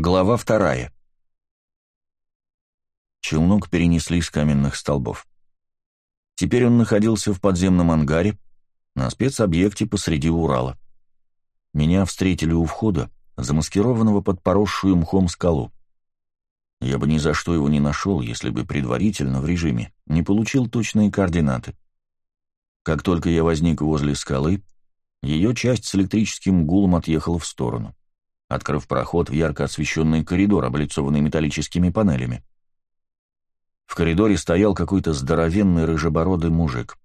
Глава вторая. Челнок перенесли с каменных столбов. Теперь он находился в подземном ангаре, на спецобъекте посреди Урала. Меня встретили у входа, замаскированного под поросшую мхом скалу. Я бы ни за что его не нашел, если бы предварительно в режиме не получил точные координаты. Как только я возник возле скалы, ее часть с электрическим гулом отъехала в сторону открыв проход в ярко освещенный коридор, облицованный металлическими панелями. В коридоре стоял какой-то здоровенный рыжебородый мужик.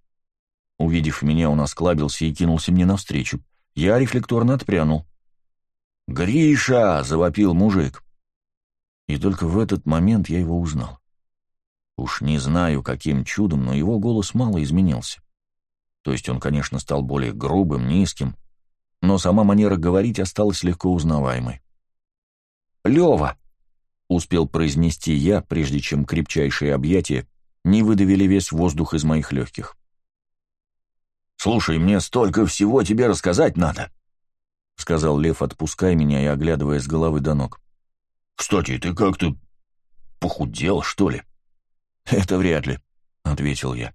Увидев меня, он осклабился и кинулся мне навстречу. Я рефлекторно отпрянул. «Гриша!» — завопил мужик. И только в этот момент я его узнал. Уж не знаю, каким чудом, но его голос мало изменился. То есть он, конечно, стал более грубым, низким, но сама манера говорить осталась легко узнаваемой. «Лева!» — успел произнести я, прежде чем крепчайшие объятия не выдавили весь воздух из моих легких. «Слушай, мне столько всего тебе рассказать надо!» — сказал Лев, отпуская меня и оглядывая с головы до ног. «Кстати, ты как-то похудел, что ли?» «Это вряд ли», — ответил я.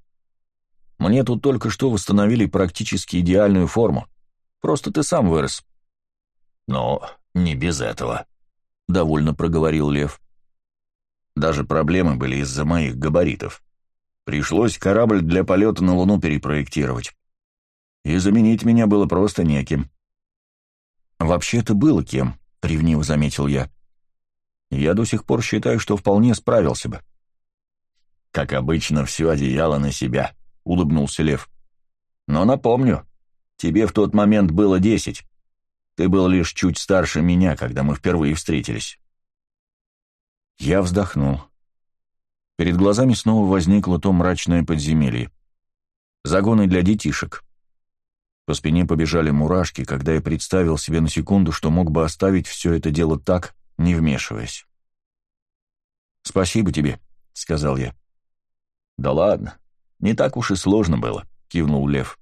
«Мне тут только что восстановили практически идеальную форму. Просто ты сам вырос». «Но не без этого», — довольно проговорил Лев. «Даже проблемы были из-за моих габаритов. Пришлось корабль для полета на Луну перепроектировать. И заменить меня было просто неким». «Вообще-то было кем», — ревниво заметил я. «Я до сих пор считаю, что вполне справился бы». «Как обычно, все одеяло на себя», — улыбнулся Лев. «Но напомню, Тебе в тот момент было десять. Ты был лишь чуть старше меня, когда мы впервые встретились. Я вздохнул. Перед глазами снова возникло то мрачное подземелье. Загоны для детишек. По спине побежали мурашки, когда я представил себе на секунду, что мог бы оставить все это дело так, не вмешиваясь. «Спасибо тебе», — сказал я. «Да ладно, не так уж и сложно было», — кивнул Лев.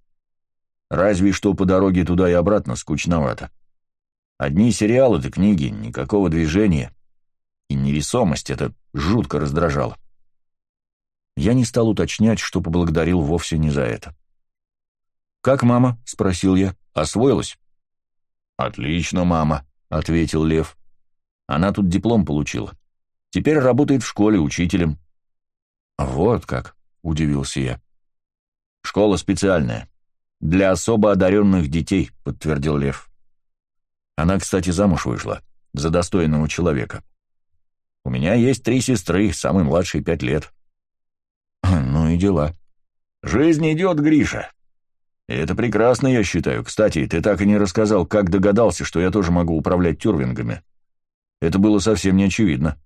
Разве что по дороге туда и обратно скучновато. Одни сериалы да книги, никакого движения. И невесомость это жутко раздражало. Я не стал уточнять, что поблагодарил вовсе не за это. «Как мама?» — спросил я. «Освоилась?» «Отлично, мама», — ответил Лев. «Она тут диплом получила. Теперь работает в школе учителем». «Вот как», — удивился я. «Школа специальная. «Для особо одаренных детей», — подтвердил Лев. «Она, кстати, замуж вышла. За достойного человека. У меня есть три сестры, самый младший пять лет». «Ну и дела». «Жизнь идет, Гриша. Это прекрасно, я считаю. Кстати, ты так и не рассказал, как догадался, что я тоже могу управлять тюрвингами. Это было совсем не очевидно».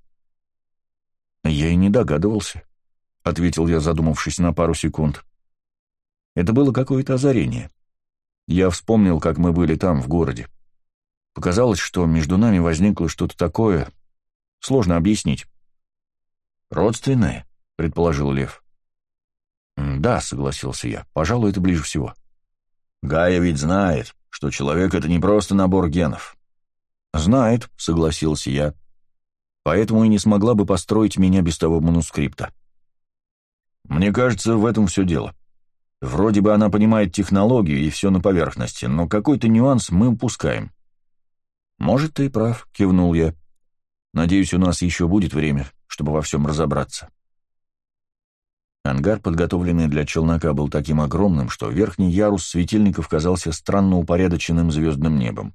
«Я и не догадывался», — ответил я, задумавшись на пару секунд. Это было какое-то озарение. Я вспомнил, как мы были там, в городе. Показалось, что между нами возникло что-то такое. Сложно объяснить. «Родственное?» — предположил Лев. «Да», — согласился я. «Пожалуй, это ближе всего». «Гая ведь знает, что человек — это не просто набор генов». «Знает», — согласился я. «Поэтому и не смогла бы построить меня без того манускрипта». «Мне кажется, в этом все дело. Вроде бы она понимает технологию и все на поверхности, но какой-то нюанс мы упускаем. «Может, ты и прав», — кивнул я. «Надеюсь, у нас еще будет время, чтобы во всем разобраться». Ангар, подготовленный для челнока, был таким огромным, что верхний ярус светильников казался странно упорядоченным звездным небом.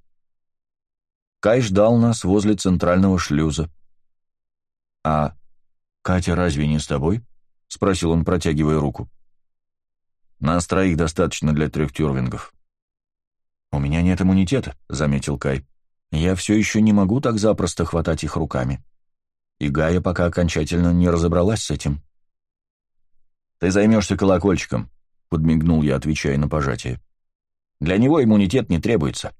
Кай ждал нас возле центрального шлюза. «А Катя разве не с тобой?» — спросил он, протягивая руку. Нас троих достаточно для трех тюрвингов. «У меня нет иммунитета», — заметил Кай. «Я все еще не могу так запросто хватать их руками. И Гая пока окончательно не разобралась с этим». «Ты займешься колокольчиком», — подмигнул я, отвечая на пожатие. «Для него иммунитет не требуется».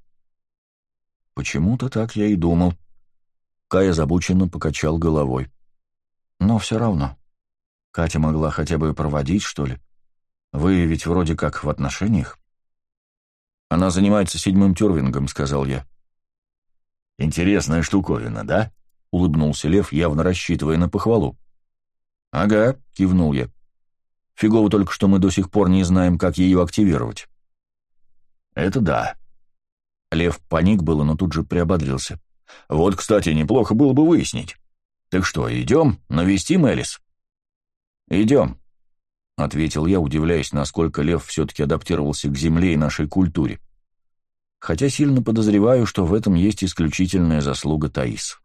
«Почему-то так я и думал». Кай озабоченно покачал головой. «Но все равно. Катя могла хотя бы проводить, что ли?» Вы ведь вроде как в отношениях?» «Она занимается седьмым тюрвингом», — сказал я. «Интересная штуковина, да?» улыбнулся Лев, явно рассчитывая на похвалу. «Ага», — кивнул я. «Фигово только, что мы до сих пор не знаем, как ее активировать». «Это да». Лев паник было, но тут же приободрился. «Вот, кстати, неплохо было бы выяснить. Так что, идем навестим Элис?» «Идем», — ответил я, удивляясь, насколько Лев все-таки адаптировался к земле и нашей культуре. Хотя сильно подозреваю, что в этом есть исключительная заслуга Таис.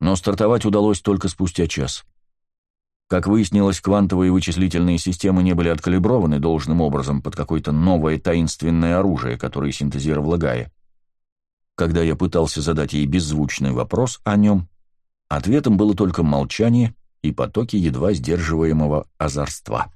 Но стартовать удалось только спустя час. Как выяснилось, квантовые вычислительные системы не были откалиброваны должным образом под какое-то новое таинственное оружие, которое синтезировала Гая. Когда я пытался задать ей беззвучный вопрос о нем, ответом было только молчание и потоки едва сдерживаемого озорства.